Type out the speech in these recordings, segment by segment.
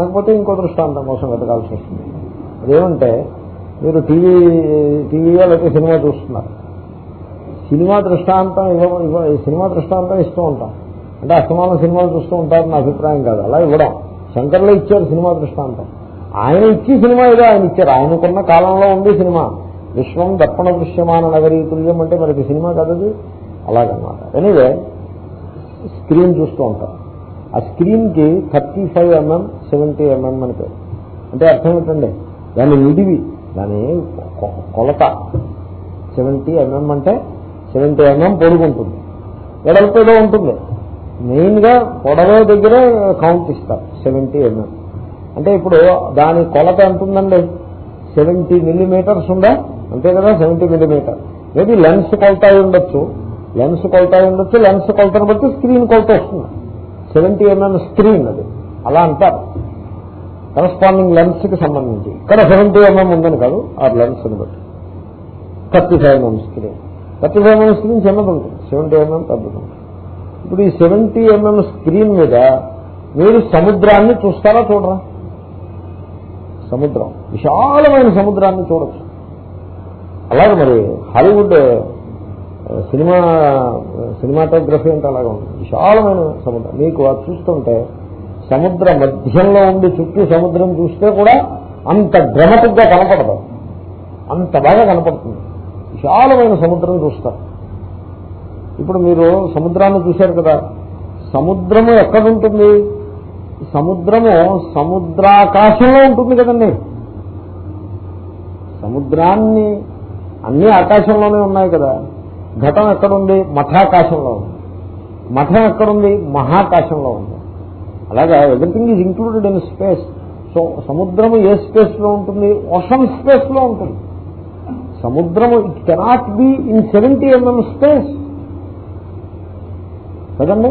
అనకపోతే ఇంకో దృష్టాంతం కోసం వెతకాల్సి వస్తుంది. అదేమంటే మీరు టీవీ టీవీలో లేకపోతే సినిమా చూస్తున్నారు. సినిమా దృష్టాంతం ఇవ్వ సినిమా దృష్టాంతం ఇస్తూ ఉంటాం. అంటే అసమానం సినిమాలు చూస్తూ ఉంటారు నా అభిప్రాయం కాదు. అలా ఇవ్వడం. శంకర్లో ఇచ్చారు సినిమా దృష్టాంతం. ఆయన ఇచ్చి సినిమా ఏదో ఆయన ఇచ్చారు. ఆయనకున్న కాలంలో ఉండే సినిమా. విశ్వం దర్పణ దృశ్యమాన నగరీ తుల్యం అంటే మనకి సినిమా కదది అలాగనమాట. ఎనీవే స్క్రీన్ చూస్తూ ఉంటాం. ఆ స్క్రీన్కి thirty five MM seventy MM అని పేరు. అంటే అర్థం ఏంటండి దాని నిడివి దాని కొ- కొలత. సెవెంటీ ఎంఎం అంటే సెవెంటీ ఎంఎం పొడుగుంటుంది. వెడల్పు ఉంటుంది. మెయిన్గా పొడవ దగ్గరే కౌంట్ ఇస్తారు సెవెంటీ ఎంఎం. అంటే ఇప్పుడు దాని కొలత ఎంత ఉందండి సెవెంటీ మిల్లీమీటర్స్ ఉందా? అంతే కదా సెవెంటీ మిల్లీమీటర్. మేబీ లెన్స్ కొలత అయి ఉండొచ్చు. లెన్స్ కొలత అయి ఉండొచ్చు లెన్స్ కొలతను బట్టి స్క్రీన్ కొలత వస్తుంది. సెవెంటీ ఎంఎం స్క్రీన్ అది. అలా అంటారు. కరస్పాండింగ్ లెన్స్కి సంబంధించి. ఇక్కడ సెవెంటీ ఎంఎం ఉందని కాదు ఆ లెన్స్ని బట్టి. Thirty five MM screen. Thirty five MM screen చిన్నది ఉంటుంది. సెవెంటీ ఎంఎం పెద్దది ఉంటుంది. ఇప్పుడు ఈ సెవెంటీ ఎంఎం స్క్రీన్ మీద మీరు సముద్రాన్ని చూస్తారా చూడరా? సముద్రం. విశాలమైన సముద్రాన్ని చూడొచ్చు. అలాగే మరి హాలీవుడ్ సినిమా సినిమాటోగ్రఫీ అంటే అలాగే ఉంటుంది. విశాలమైన సముద్రం. మీకు అది చూస్తుంటే సముద్ర మధ్యంలో ఉండి చుట్టూ సముద్రం చూస్తే కూడా అంత డ్రమటిక్గా కనపడదు. అంత బాగా కనపడుతుంది. విశాలమైన సముద్రం చూస్తారు. ఇప్పుడు మీరు సముద్రాన్ని చూశారు కదా. సముద్రము ఎక్కడుంటుంది? సముద్రము సముద్రాకాశంలో ఉంటుంది కదండి. సముద్రాన్ని అన్ని ఆకాశంలోనే ఉన్నాయి కదా. ఘటం ఎక్కడుంది? మఠాకాశంలో ఉంది. మఠం ఎక్కడుంది? మహాకాశంలో ఉంది. అలాగా everything is included in space so సముద్రము ఏ స్పేస్లో ఉంటుంది? ఓషన్ స్పేస్లో ఉంటుంది. సముద్రము it cannot be in seventy MM space కదండి?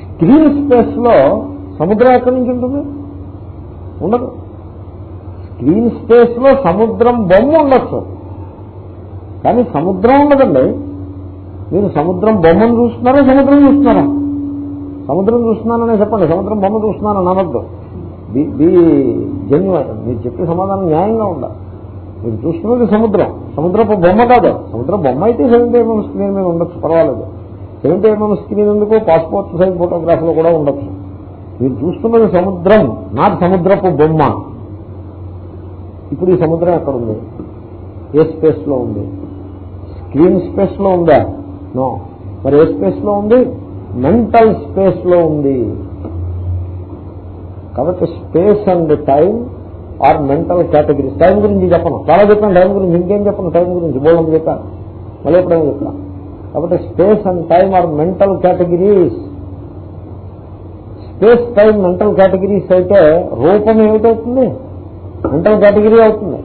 స్క్రీన్ స్పేస్లో సముద్రం ఎక్కడి నుంచి ఉంటుంది? ఉండదు. స్క్రీన్ స్పేస్లో సముద్రం బొమ్మ ఉండొచ్చు. కానీ సముద్రం ఉండదండి. మీరు సముద్రం బొమ్మను చూస్తున్నారా? సముద్రం చూస్తున్నారా? సముద్రం చూస్తున్నాననే చెప్పండి. సముద్రం బొమ్మ చూస్తున్నానని అనొద్దు బి జెన్యున్. మీరు చెప్పే సమాధానం న్యాయంగా ఉండాలి. మీరు చూస్తున్నది సముద్రం. సముద్రపు బొమ్మ కాదు సముద్రం బొమ్మ అయితే సెవెంటీ ఎంఎం స్క్రీన్ మీద ఉండొచ్చు. పర్వాలేదు. సెవెంటీ ఎంఎం స్క్రీన్ ఎందుకు? పాస్పోర్ట్ సైజ్ ఫోటోగ్రాఫ్లో కూడా ఉండొచ్చు. మీరు చూస్తున్నది సముద్రం నా సముద్రపు బొమ్మ. ఇప్పుడు ఈ సముద్రం ఎక్కడ ఉంది ఏ స్పేస్లో ఉంది? స్క్రీన్ స్పేస్లో ఉందా? నో. మరి ఏ స్పేస్లో ఉంది? మెంటల్ స్పేస్లో ఉంది. కాబట్టి space and time are mental categories. Time గురించి చెప్పను. చాలా చెప్పాను. టైం గురించి ఇంకేం చెప్పను? టైం గురించి బోళం చెప్పాను. మళ్ళీ ఎప్పుడైనా చెప్తాను కాబట్టి space and time are mental categories. Space time mental categories అయితే రూపం ఏమిటవుతుంది మెంటల్ కేటగిరీ అవుతుంది.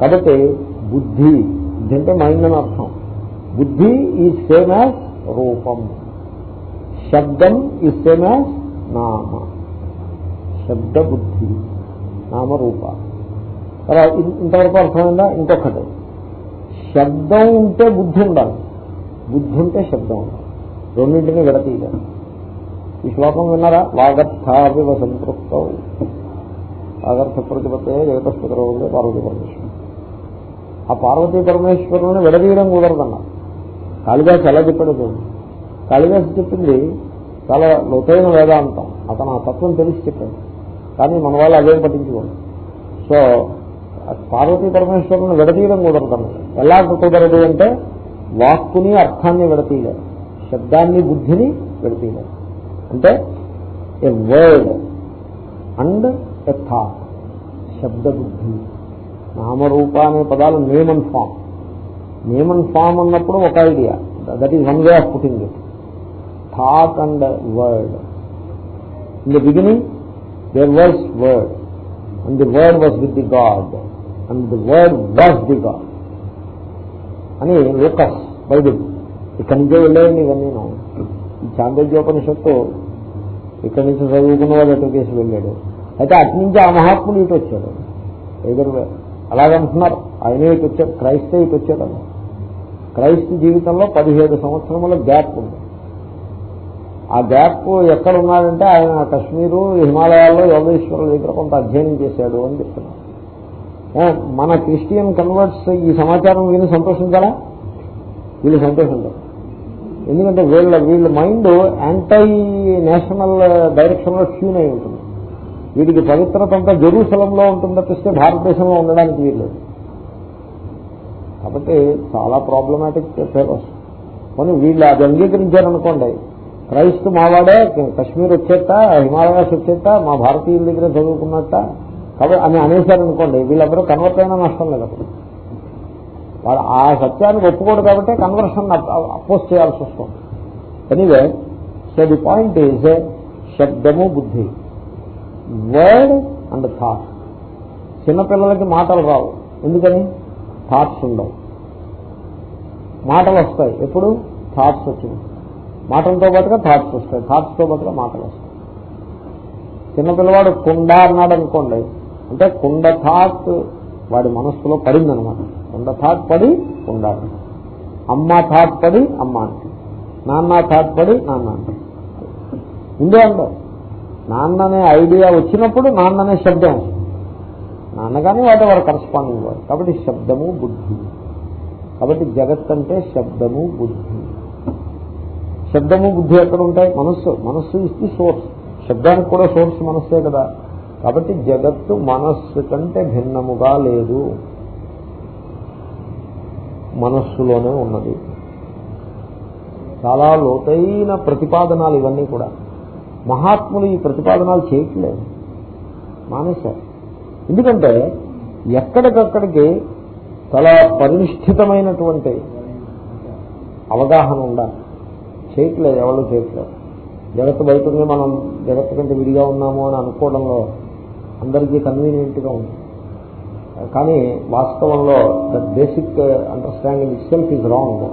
కాబట్టి బుద్ధి. బుద్ధి అంటే మైండ్ అని అర్థం. బుద్ధి ఈ సేమ్ యాజ్ రూపం. శబ్దం ఈ సేమ్ యాజ్ నామ. శబ్ద బుద్ధి నామరూప ఇంతవరకు అర్థమైందా? ఇంకొకటి. శబ్దం ఉంటే బుద్ధి ఉండాలి. బుద్ధి ఉంటే శబ్దం ఉండాలి. రెండింటిని విడతీయాలి ఈ శ్లోకం విన్నారా? వాగర్థావివ సంతృప్త వాగర్థ ప్రతిపత్తే జగతస్పతిలో పార్వతీ పరమేశ్వరుడు. ఆ పార్వతీ పరమేశ్వరుని విడదీయడం కుదరదన్నారు కాళిదాస్ ఎలా చెప్పాడు చూడండి. కాళిదాసు చెప్పింది చాలా లోతైన వేదాంతం. అతను ఆ తత్వం తెలిసి చెప్పాడు. కానీ మన వాళ్ళు అదేం పట్టించుకోండి సో పార్వతీ పరమేశ్వరుని విడదీయడం తను ఎలా కుదరదు అంటే వాక్కుని అర్థాన్ని విడతీయలేదు శబ్దాన్ని బుద్ధిని విడతీయలేదు అంటే a word and a thought. శబ్ద బుద్ధి. నామరూప అనే పదాలు name and form. Name and form అన్నప్పుడు ఒక idea. That is one way of putting it thought and word in the beginning there was word and the word was with the god and the word was the god అని locus Bible ఇక్కడి నుంచే వెళ్ళేయండి ఇవన్నీ ఈ చాంద్రోగ్యోపనిషత్తు ఇక్కడి నుంచి చదువుకున్న వాడు ఎటు కేసు వెళ్ళాడు. అయితే అటు నుంచి ఆ మహాత్ముడు ఇటు వచ్చాడు ఎదురు అలాగంటున్నారు. ఆయనే ఇటు వచ్చాడు క్రైస్తే ఇటు వచ్చాడు క్రైస్త జీవితంలో పదిహేడు సంవత్సరముల గ్యాప్ ఉంది. ఆ గ్యాప్ ఎక్కడ ఉన్నాడంటే ఆయన కశ్మీరు హిమాలయాల్లో యోగేశ్వరుల దగ్గర కొంత అధ్యయనం చేశాడు అని చెప్తున్నారు మన క్రిస్టియన్ కన్వర్ట్స్ ఈ సమాచారం విని సంతోషించాలా? వీళ్ళు సంతోషించారు. ఎందుకంటే వీళ్ళ వీళ్ళ మైండ్ యాంటై నేషనల్ డైరెక్షన్లో ట్యూన్ అయి ఉంటుంది. వీటికి పవిత్రత అంతా జెరూసలంలో ఉంటుంది తప్పిస్తే భారతదేశంలో ఉండడానికి వీళ్ళు కాబట్టి చాలా ప్రాబ్లమాటిక్ ఫేవర్స్ కానీ వీళ్ళు అది అంగీకరించారనుకోండి క్రైస్తు మావాడే కశ్మీర్ వచ్చేట హిమాలయాస్ వచ్చేట మా భారతీయుల దగ్గర చదువుకున్నట్ట. కాబట్టి అని అనేశారనుకోండి వీళ్ళందరూ కన్వర్ట్ అయినా నష్టం లేదు అప్పుడు. వాళ్ళు ఆ సత్యాన్ని ఒప్పుకోడు కాబట్టి కన్వర్షన్ అపోజ్ చేయాల్సి వస్తుంది. Anyway so the point is శబ్దము బుద్ధి. వర్డ్ అండ్ థాట్ చిన్నపిల్లలకి మాటలు రావు. ఎందుకని? థాట్స్ ఉండవు. మాటలు వస్తాయి. ఎప్పుడు? థాట్స్ వచ్చింది మాటలతో పాటుగా థాట్స్ వస్తాయి. థాట్స్తో పాటుగా మాటలు వస్తాయి. చిన్నపిల్లవాడు కుండ అన్నాడు అనుకోండి అంటే కుండ థాట్ వాడి మనస్సులో పడిందనమాట. కుండ థాట్ పడి కుండ అమ్మ థాట్ పడి అమ్మ అంటే. నాన్న థాట్ పడి నాన్న అంటే. ఉండే ఉండవు నాన్న అనే ఐడియా వచ్చినప్పుడు నాన్న అనే శబ్దం నాన్నగానే వాటి వారు కరస్పాండింగ్ వారు. కాబట్టి శబ్దము బుద్ధి. కాబట్టి జగత్ అంటే శబ్దము బుద్ధి. శబ్దము బుద్ధి ఎక్కడ ఉంటాయి? మనస్సు. మనస్సు ఇస్తే సోర్స్ శబ్దానికి కూడా సోర్స్ మనస్సే కదా. కాబట్టి జగత్తు మనస్సు కంటే భిన్నముగా లేదు. మనస్సులోనే ఉన్నది. చాలా లోతైన ప్రతిపాదనాలు ఇవన్నీ కూడా. మహాత్ములు ఈ ప్రతిపాదనాలు చేయట్లేదు. మానేశారు. ఎందుకంటే ఎక్కడికక్కడికి చాలా పరినిష్ఠితమైనటువంటి అవగాహన ఉండాలి. చేయట్లేదు ఎవరు చేయట్లేదు జగత్తు బయట ఉంది మనం జగత్తు కంటే విడిగా ఉన్నాము అని అనుకోవడంలో అందరికీ కన్వీనియంట్గా ఉంది. కానీ వాస్తవంలో the basic understanding itself is wrong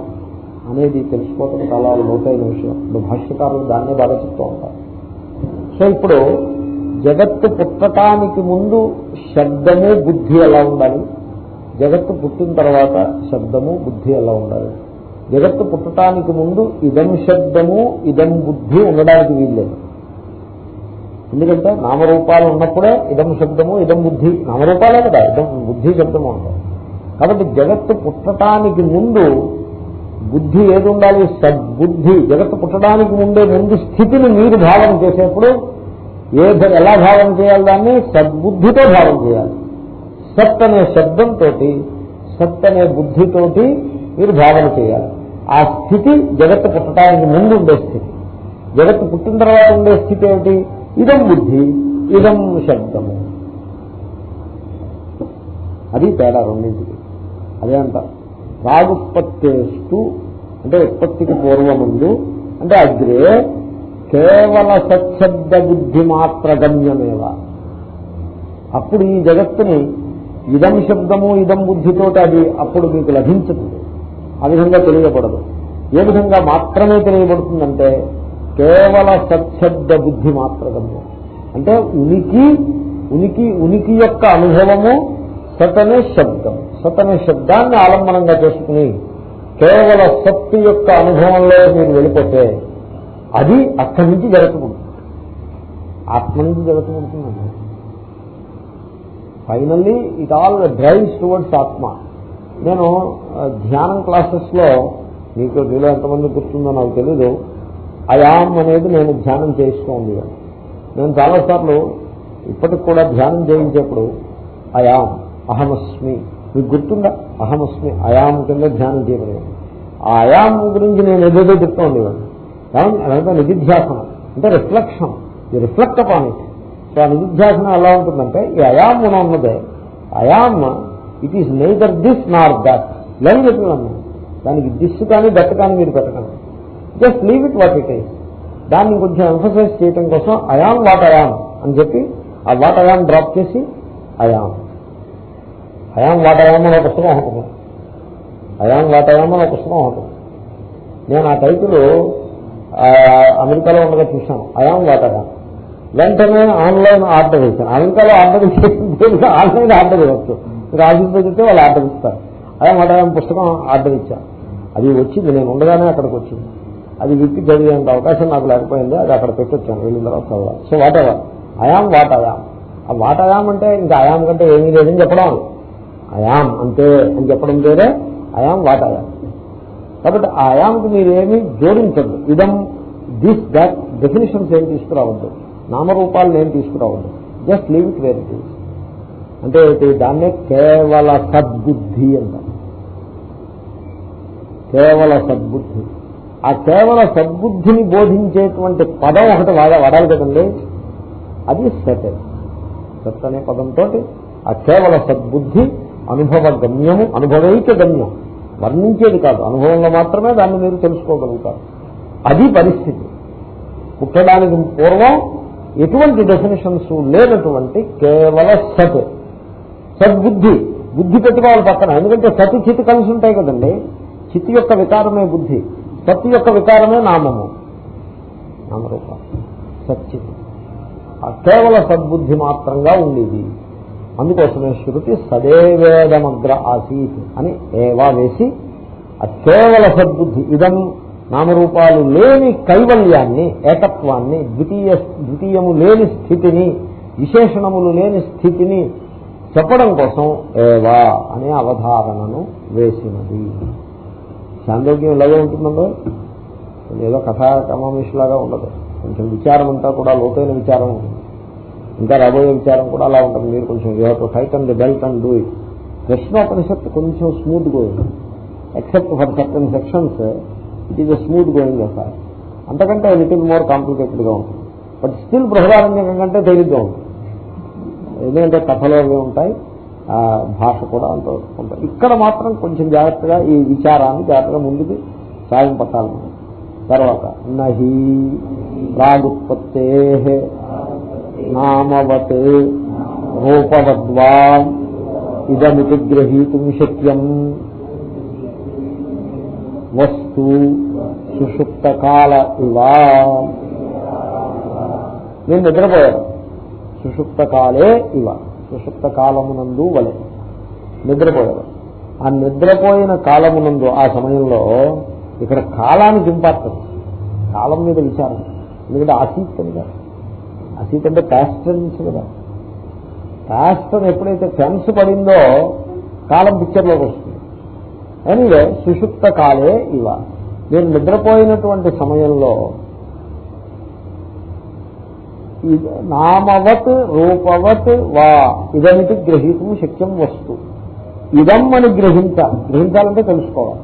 అనేది తెలుసుకోవటం చాలా లోతైన విషయం. ఇప్పుడు భాష్యకారులు దాన్నే బాగా చెప్తూ ఉంటారు. సో ఇప్పుడు జగత్తు పుట్టటానికి ముందు శబ్దము బుద్ధి ఎలా ఉండాలి? జగత్తు పుట్టిన తర్వాత శబ్దము బుద్ధి ఎలా ఉండాలి? జగత్తు పుట్టటానికి ముందు ఇదం శబ్దము ఇదం బుద్ధి ఉండడానికి వీల్లేదు. ఎందుకంటే నామరూపాలు ఉన్నప్పుడే ఇదం శబ్దము ఇదం బుద్ధి నామరూపాలే కదా ఇదం బుద్ధి శబ్దము ఉంటాయి కాబట్టి జగత్తు పుట్టటానికి ముందు బుద్ధి ఏది ఉండాలి? సద్బుద్ధి. జగత్తు పుట్టడానికి ముందే ముందు స్థితిని మీరు భావన చేసేప్పుడు ఏ ఎలా భావన చేయాలి దాన్ని? సద్బుద్ధితో భావన చేయాలి. సత్ అనే శబ్దంతో సత్ అనే బుద్ధితోటి మీరు భావన చేయాలి. ఆ స్థితి జగత్తు పుట్టడానికి ముందు ఉండే స్థితి. జగత్తు పుట్టిన తర్వాత ఉండే స్థితి ఏమిటి? ఇదం బుద్ధి ఇదం శబ్దము. అది తేడా రెండింటికి. అదే అంట. రాగుత్పత్తేస్తూ అంటే ఉత్పత్తికి పూర్వముందు అంటే అగ్రే కేవల సచ్చబ్ద బుద్ధి మాత్ర గమ్యమేవ. అప్పుడు ఈ జగత్తుని ఇదం శబ్దము ఇదం బుద్ధితోటి అది అప్పుడు మీకు లభించదు. ఆ విధంగా తెలియబడదు. ఏ విధంగా మాత్రమే తెలియబడుతుందంటే కేవల సత్శబ్ద బుద్ధి మాత్రమే అంటే ఉనికి ఉనికి ఉనికి యొక్క అనుభవము సతనే శబ్దం. సతనే శబ్దాన్ని ఆలంబనంగా చేసుకుని కేవల సత్తు యొక్క అనుభవంలో మీరు వెళ్ళిపోతే అది అక్కడి నుంచి జరుగుతుంది ఆత్మ నుంచి జరుగుతుందండి finally it all drives towards ఆత్మ. నేను ధ్యానం క్లాసెస్లో మీకు మీలో ఎంతమంది గుర్తుందో నాకు తెలీదు. అయాం అనేది నేను ధ్యానం చేయిస్తూ ఉండేవాడు నేను చాలాసార్లు ఇప్పటికి కూడా ధ్యానం చేయించేప్పుడు అయామ్ అహమస్మి. మీకు గుర్తుందా? అహమస్మి అయాం కింద ధ్యానం చేయబడేది. ఆ అయాం గురించి నేను ఏదేదో చెప్తూ ఉండేవాడు అదంతా నిధిధ్యాసనం. అంటే రిఫ్లెక్షన్. ఈ రిఫ్లెక్ట్ అపాన్ ఇట్ సో ఆ నిధిధ్యాసనం ఎలా ఉంటుందంటే ఈ అయాం గుణం ఉన్నదే I'm it is neither this nor that లేని చెప్పినాను దానికి దిస్ కానీ దట్ కానీ మీరు పెట్టకండి. Just leave it what it is దాన్ని కొంచెం ఎంఫసైజ్ చేయటం కోసం అయాం వాట్ అయాం అని చెప్పి ఆ వాట్ అయాం డ్రాప్ చేసి అయాం అయాం వాట్ అయాం అనే పుస్తకం ఒకటి అయాం వాట్ అయాం అనే పుస్తకం ఒకటి నేను ఆ టైటిల్ అమెరికాలో ఉండగా చూశాను. అయాం వాట్ అయాం వెంటనే ఆన్లైన్ ఆర్డర్ ఇచ్చాను అమెరికాలో ఆర్డర్ ఇచ్చేసి ఆన్లైన్ ఆర్డర్ ఇవ్వచ్చు మీరు ఆర్డర్ చెప్తే వాళ్ళు ఆర్డర్ ఇస్తారు. అదే వాట్ పుస్తకం ఆర్డర్ ఇచ్చాను అది వచ్చింది నేను ఉండగానే అక్కడికి వచ్చింది. అది విప్పి చదివేంత అవకాశం నాకు లేకపోయింది అది అక్కడ పెట్టొచ్చాను వెళ్ళిన తర్వాత చదవాలి. So whatever? I'm what I'm ఆ వాట్ అయాం అంటే ఇంకా అయాం కంటే ఏమీ లేదని చెప్పడం. అయాం అంతే అని చెప్పడం పేరే అయాం వాట్ అయాం కాబట్టి ఆ అయాంకి మీరేమీ జోడించద్దు. ఇదం దిస్ దట్ డెఫినేషన్స్ ఏం తీసుకురావద్దు. నామరూపాలను ఏం తీసుకురావద్దు. Just leave it where it is. అంటే ఏంటి? దాన్నే కేవల సద్బుద్ధి అంటారు. కేవల సద్బుద్ధి. ఆ కేవల సద్బుద్ధిని బోధించేటువంటి పదం ఒకటి వాడ వాడాలి కదండి? అది సత్. సత్ అనే పదంతో ఆ కేవల సద్బుద్ధి అనుభవ గమ్యము అనుభవైక గమ్యం. వర్ణించేది కాదు. అనుభవంలో మాత్రమే దాన్ని మీరు తెలుసుకోగలుగుతారు. అది పరిస్థితి. పుట్టడానికి పూర్వం ఎటువంటి డెఫినేషన్స్ లేనటువంటి కేవల సత్. సద్బుద్ధి. బుద్ధి పెట్టుకోవాలి పక్కన. ఎందుకంటే సతి చితి కలిసి ఉంటాయి కదండి. చితి యొక్క వికారమే బుద్ధి. సత్ యొక్క వికారమే నామము. నామరూపం. సచ్చిత్ ఆ కేవల సద్బుద్ధి మాత్రంగా ఉండేది. అందుకోసమే శృతి సదేవేదమగ్ర ఆసీత్ అని ఏవా వేసి ఆ కేవల సద్బుద్ధి ఇదం నామరూపాలు లేని కైవల్యాన్ని ఏకత్వాన్ని ద్వితీయ ద్వితీయము లేని స్థితిని విశేషణములు లేని స్థితిని చెప్పడం కోసం ఏవా అనే అవధారణను వేసినది. చాంద్రోగ్యం ఇలాగే ఉంటుందండి? ఏదో కథా కమామిషులాగా ఉండదు. కొంచెం విచారం అంతా కూడా లోతైన విచారం ఉంటుంది. ఇంకా రాబోయే విచారం కూడా అలా ఉంటుంది. మీరు కొంచెం you to fight and belt and do it. ప్రశ్నోపనిషత్తు కొంచెం smooth going. Except for certain sections it is a smooth going sir అంతకంటే లిటిల్ మోర్ కాంప్లికేటెడ్గా ఉంటుంది. బట్ స్టిల్ బృహదారణ్యం కంటే తేలిగ్గా ఉంటుంది. ఎందుకంటే కథలు అవి ఉంటాయి ఆ భాష కూడా అంత ఉంటాయి ఇక్కడ మాత్రం కొంచెం జాగ్రత్తగా ఈ విచారాన్ని జాగ్రత్తగా ముందుకు సాయం పట్టాలి. తర్వాత నహి రాగుత్పత్తే నామవత్ రూపవద్వా ఇదమితి గ్రహీతుం శక్యం. వస్తు సుషుప్త కాల ఇవా. నేను నిద్రపోయాను. సుషుప్త కాలే ఇవ. సుషుప్త కాలమునందు వలె. నిద్రపోయారు ఆ నిద్రపోయిన కాలమునందు ఆ సమయంలో ఇక్కడ కాలానికి ఇంపార్టెన్స్ కాలం మీద విచారం. ఎందుకంటే అసీత్ కదా. కాదు అంటే ప్యాస్టెన్స్ కదా. ప్యాస్టన్ ఎప్పుడైతే టెన్స్ పడిందో కాలం పిక్చర్లోకి వస్తుంది. ఎనీవే సుషుప్త కాలే ఇవ. మీరు నిద్రపోయినటువంటి సమయంలో నామవత్ రూపవత్ వా. ఇదమిటి గ్రహీతం శక్యం వస్తు. ఇదం అని గ్రహించాలి గ్రహించాలంటే తెలుసుకోవాలి.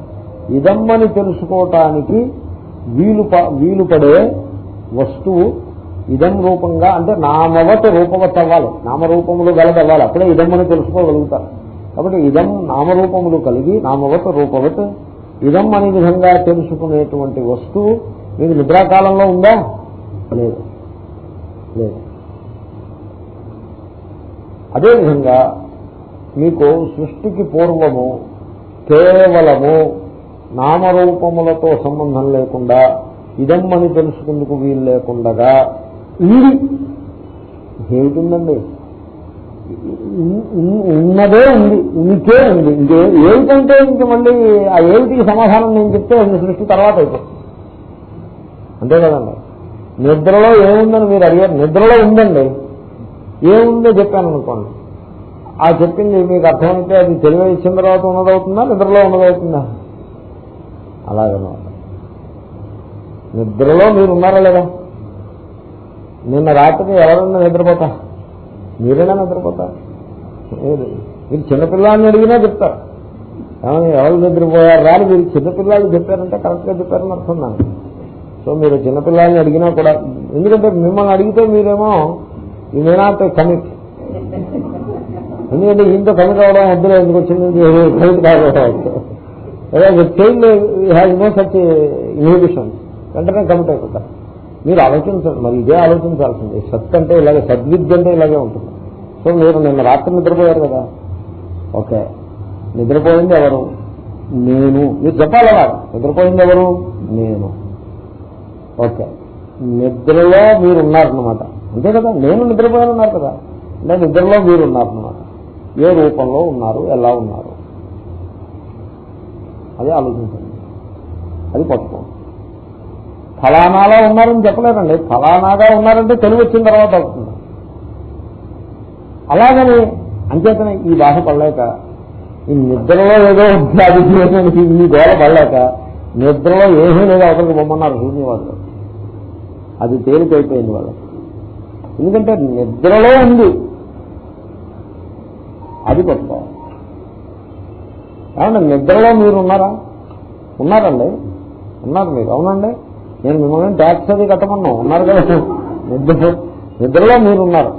ఇదం అని తెలుసుకోవటానికి వీలు వీలు పడే వస్తువు ఇదం రూపంగా అంటే నామవత్ రూపవత్ అవ్వాలి. నామరూపములు గలదవ్వాలి. అప్పుడే ఇదం అని తెలుసుకోగలుగుతారు. కాబట్టి ఇదం నామరూపములు కలిగి నామవత్ రూపవత్ ఇదం అనే విధంగా తెలుసుకునేటువంటి వస్తువు మీకు నిద్రాకాలంలో ఉందా? లేదు. లేదు. అదేవిధంగా మీకు సృష్టికి పూర్వము కేవలము నామరూపములతో సంబంధం లేకుండా ఇదమ్మని తెలుసుకుందుకు వీలు లేకుండగా ఉంది. ఏమిటిందండి? ఉన్నదే ఉంది. ఉనికే ఉంది. ఇంకే ఏమిటంటే ఇంక మళ్ళీ ఆ ఏమిటికి సమాధానం నేను చెప్తే సృష్టి తర్వాత అయిపోతుంది. అంతే కదండి? నిద్రలో ఏముందని మీరు అడిగారు? నిద్రలో ఉందండి. ఏముందో చెప్పాను అనుకోండి ఆ చెప్పింది మీకు అర్థమైతే అది తెలివి ఇచ్చిన తర్వాత ఉన్నదవుతుందా? నిద్రలో ఉన్నదవుతుందా? అలాగనమాట. నిద్రలో మీరు ఉన్నారా లేదా? నిన్న రాత్రి ఎవరన్నా నిద్రపోతా? మీరైనా నిద్రపోతా? మీరు చిన్నపిల్లాన్ని అడిగినా చెప్తారు. ఎవరు నిద్రపోయారు రాని మీరు చిన్నపిల్లాళ్ళు చెప్పారంటే కరెక్ట్గా చెప్పారని అర్థం నాకు. సో మీరు చిన్నపిల్లల్ని అడిగినా కూడా ఎందుకంటే మిమ్మల్ని అడిగితే మీరేమో ఈ మేనాట్ కమిట్ ఎందుకంటే ఇంత కమిట్ అవడం వద్దులే ఎందుకు వచ్చింది కమిట్ కాకపోవచ్చు అదే child has no such inhibition వెంటనే కమిట్ అయిపోతారు. మీరు ఆలోచించండి మరి ఇదే ఆలోచించాల్సింది. సత్ అంటే ఇలాగే సద్విద్య అంటే ఇలాగే ఉంటుంది. సో మీరు నిన్న రాత్రి నిద్రపోయారు కదా. ఓకే. నిద్రపోయింది ఎవరు? నేను. మీరు చెప్పాలి? అలా నిద్రపోయింది ఎవరు? నేను. ఓకే. నిద్రలో మీరు ఉన్నారన్నమాట అంతే కదా? నేను నిద్రపోయాను ఉన్నారు కదా? అంటే నిద్రలో మీరు ఉన్నారన్నమాట ఏ రూపంలో ఉన్నారు? ఎలా ఉన్నారు? అది ఆలోచించండి. అది పట్టుకోండి ఫలానాలా ఉన్నారని చెప్పలేదండి. ఫలానాగా ఉన్నారంటే తెలివి వచ్చిన తర్వాత అవుతుంది. అలాగని అంచేతనే ఈ బాధ పడలేక ఈ నిద్రలో ఏదో అది ఈ గోడ పడలేక నిద్రలో ఏమీ లేదు అవతలకి బొమ్మన్నారు శూన్యవాదులు అది తేలికైపోయింది వాళ్ళు ఎందుకంటే నిద్రలో ఉంది. అది పట్టుకోవాలి ఏమంటే నిద్రలో మీరున్నారా ఉన్నారండి. ఉన్నారు మీరు. అవునండి. నేను మిమ్మల్ని ట్యాక్స్ అది కట్టమన్నా ఉన్నారు కదా. నిద్ర నిద్రలో మీరు ఉన్నారు.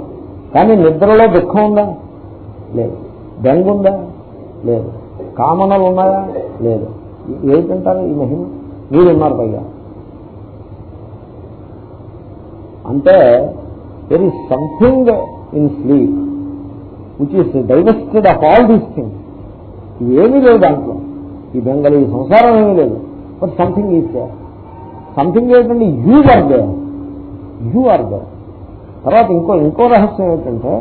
కానీ నిద్రలో దుఃఖం ఉందా? లేదు. బెంగ ఉందా? లేదు. కామనలు ఉన్నాయా? లేదు. ఏంటంటారు ఈ మహిమ? మీరు ఉన్నారు పైగా. అంటే there is something in sleep which is divested of all these things ఏమీ లేదు దాంట్లో. ఈ బెంగళ ఈ సంసారం ఏమీ లేదు. But something is there something ఏంటంటే you are there you are there తర్వాత ఇంకో ఇంకో రహస్యం ఏంటంటే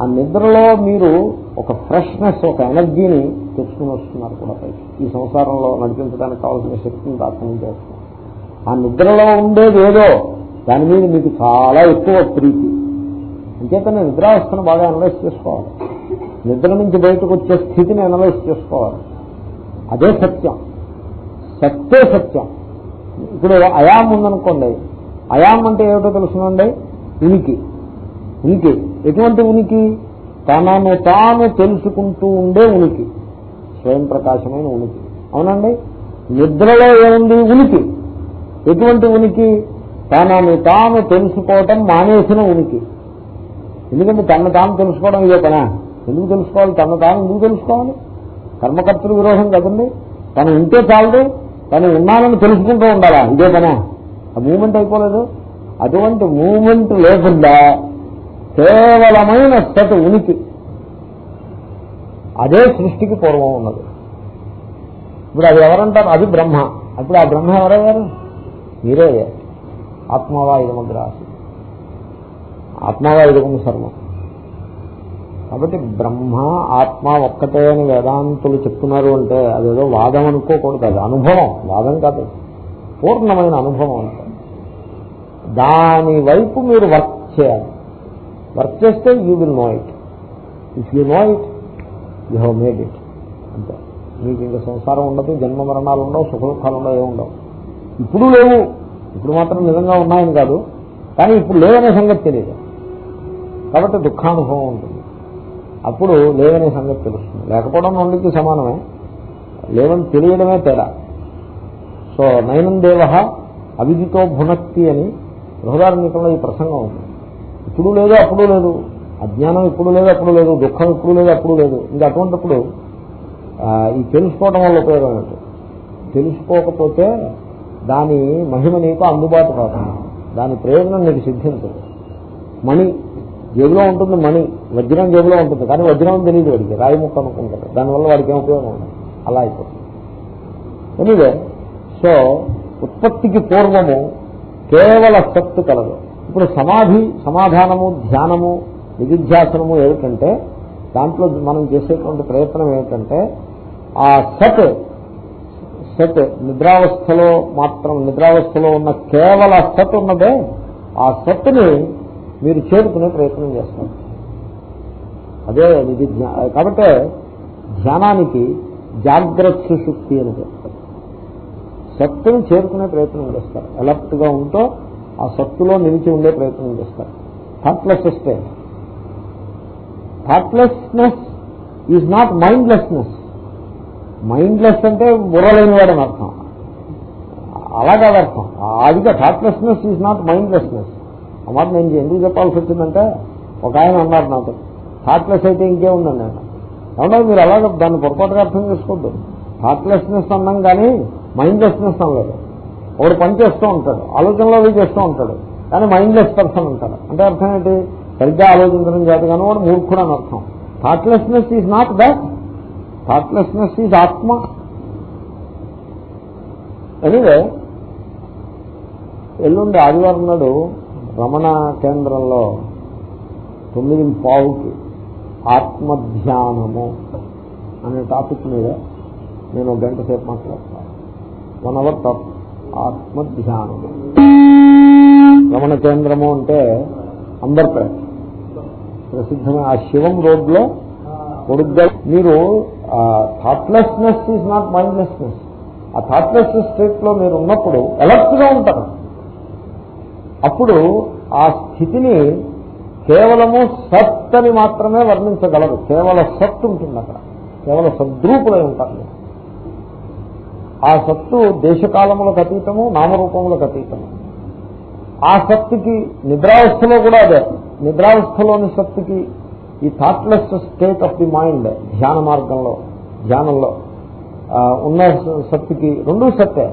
ఆ నిద్రలో మీరు ఒక ఫ్రెష్నెస్ ఒక ఎనర్జీని తెచ్చుకుని వస్తున్నారు కూడా పైకి. ఈ సంసారంలో నడిపించడానికి కావాల్సిన శక్తిని దాఖలు చేస్తున్నారు. ఆ నిద్రలో ఉండేది ఏదో దాని మీద మీకు చాలా ఎక్కువ ప్రీతి. అంచేతనే నిద్రావస్థను బాగా అనలైజ్ చేసుకోవాలి. నిద్ర నుంచి బయటకు వచ్చే స్థితిని అనలైజ్ చేసుకోవాలి. అదే సత్యం. సత్తే సత్యం. ఇప్పుడు అయాం ఉందనుకోండి. అయాం అంటే ఏమిటో తెలుసునండి? ఉనికి. ఉనికి. ఎటువంటి ఉనికి? తనను తాను తెలుసుకుంటూ ఉండే ఉనికి. స్వయం ప్రకాశమైన ఉనికి. అవునండి? నిద్రలో ఏముంది? ఉనికి. ఎటువంటి ఉనికి? తనను తాను తెలుసుకోవటం మానేసిన ఉనికి. ఎందుకంటే తను తాను తెలుసుకోవడం ఇదే పనా? ఎందుకు తెలుసుకోవాలి? తను తాను ఎందుకు తెలుసుకోవాలి? కర్మకర్తలు విరోధం కదండి. తను ఉంటే చాలదు. తను ఉన్నానని తెలుసుకుంటూ ఉండాలా? ఇదే పనా? ఆ మూమెంట్ అయిపోలేదు. అటువంటి మూమెంట్ లేకుండా కేవలమైన సత్ ఉనికి. అదే సృష్టికి పూర్వం ఉన్నది. ఇప్పుడు అది ఎవరంటారు? అది బ్రహ్మ. అప్పుడు ఆ బ్రహ్మ ఎవరయ్యారు మీరే ఆత్మవా ఇదమగ్రాసి ఆత్మవా ఇదకం సర్వం. కాబట్టి బ్రహ్మ ఆత్మ ఒక్కటే అని వేదాంతులు చెప్తున్నారు అంటే అదేదో వాదం అనుకోకూడదు అది అనుభవం. వాదం కాదు పూర్ణమైన అనుభవం అంటే. దాని వైపు మీరు వర్క్ చేయాలి. వర్క్ చేస్తే you will know it. If you know it you have made it. అంతే. మీకు ఇంకా సంసారం ఉండదు జన్మ మరణాలు ఉండవు సుఖ దుఃఖాలు ఉండవు. ఇప్పుడు లేవు. ఇప్పుడు మాత్రం నిజంగా ఉన్నాయని కాదు. కానీ ఇప్పుడు లేవనే సంగతి తెలియదు. కాబట్టి దుఃఖానుభవం ఉంటుంది. అప్పుడు లేవనే సంగతి తెలుస్తుంది. లేకపోవడం రెండుకి సమానమే. లేవని తెలియడమే తేడా. సో నయనం దేవ అవిదితో భునక్తి అని బృహదారణ్యకంలో ఈ ప్రసంగం ఉంది. ఇప్పుడు లేదు అప్పుడు లేదు. అజ్ఞానం ఇప్పుడు లేదు అప్పుడు లేదు. దుఃఖం ఇప్పుడు లేదు అప్పుడు లేదు. ఇంకా అటువంటిప్పుడు ఈ తెలుసుకోవడం వల్ల ఉపయోగం ఏంటి తెలుసుకోకపోతే దాని మహిమ నీకు అందుబాటు కాకుండా దాని ప్రయోజనం నీకు సిద్ధించదు. మణి జేబులో ఉంటుంది మణి వజ్రం జేబులో ఉంటుంది కానీ వజ్రం తెలియదు వాడికి రాయి ముక్క అనుకుంటాడు. దానివల్ల వాడికి ఏం ఉపయోగం ఉండదు. అలా అయిపోతుంది. ఎనివే సో ఉత్పత్తికి పూర్వము కేవల సత్తు కలదు. ఇప్పుడు సమాధి సమాధానము ధ్యానము నిధిధ్యాసనము ఏమిటంటే దాంట్లో మనం చేసేటువంటి ప్రయత్నం ఏమిటంటే ఆ సత్ సత్ నిద్రావస్థలో మాత్రం నిద్రావస్థలో ఉన్న కేవల సత్ ఉన్నదే ఆ సత్తుని మీరు చేరుకునే ప్రయత్నం చేస్తారు. అదే ఇది కాబట్టి ధ్యానానికి జాగ్రత్త శక్తి అని చెప్తారు. సత్తుని చేరుకునే ప్రయత్నం చేస్తారు. అలర్ట్గా ఉంటూ ఆ సత్తులో నిలిచి ఉండే ప్రయత్నం చేస్తారు. థాట్లెస్ వస్తే thoughtlessness is not mindlessness mindless అంటే బుర్రలేని వాడని అర్థం. అలా కాదు అర్థం. అదిగా థాట్లెస్నెస్ ఈజ్ నాట్ మైండ్లెస్నెస్. ఆ మాట నేను ఎందుకు చెప్పాల్సి వచ్చిందంటే ఒక ఆయన అన్నారు నాకు థాట్లెస్ అయితే ఇంకే ఉందండి నేను ఏమన్నా మీరు అలాగే దాన్ని పొరపాటుగా అర్థం చేసుకోవద్దు. థాట్లెస్నెస్ అన్నాం కానీ మైండ్లెస్నెస్ అనలేదు. ఒకడు పని చేస్తూ ఉంటాడు ఆలోచనలో చేస్తూ ఉంటాడు కానీ మైండ్లెస్ పర్సన్ ఉంటాడు. అంటే అర్థం ఏంటి? సరిగ్గా ఆలోచించడం చేత కానీ వాడు మూర్ఖుడు అని అర్థం. Thoughtlessness is not that. Thoughtlessness is ఆత్మ ఎనివే ఎల్లుండి ఆదివారం నాడు రమణ కేంద్రంలో తొమ్మిది పావుకి ఆత్మధ్యానము అనే టాపిక్ మీద నేను గంట సేపు మాట్లాడతాను వన్ అవర్ టాప్ ఆత్మధ్యానము. రమణ కేంద్రము అంటే అంబర్పేట ప్రసిద్ధమైన ఆ శివం రోడ్లో పొడుగ్గా మీరు థాట్లెస్నెస్ ఈజ్ నాట్ మైండ్లెస్నెస్ ఆ థాట్లెస్ స్టేట్లో మీరు ఉన్నప్పుడు అలర్ట్గా ఉంటారు. అప్పుడు ఆ స్థితిని కేవలము సత్ అని మాత్రమే వర్ణించగలరు. కేవల సత్ ఉంటుంది అక్కడ. కేవల సద్రూపులై ఉంటారు ఆ సత్తు దేశకాలములకు అతీతము నామరూపములకు అతీతము. ఆ శక్తికి నిద్రావస్థలో కూడా అదే. నిద్రావస్థలోని శక్తికి ఈ thoughtless state of the mind ధ్యాన మార్గంలో ధ్యానంలో ఆ, ఉన్న శక్తికి రెండు సత్తే.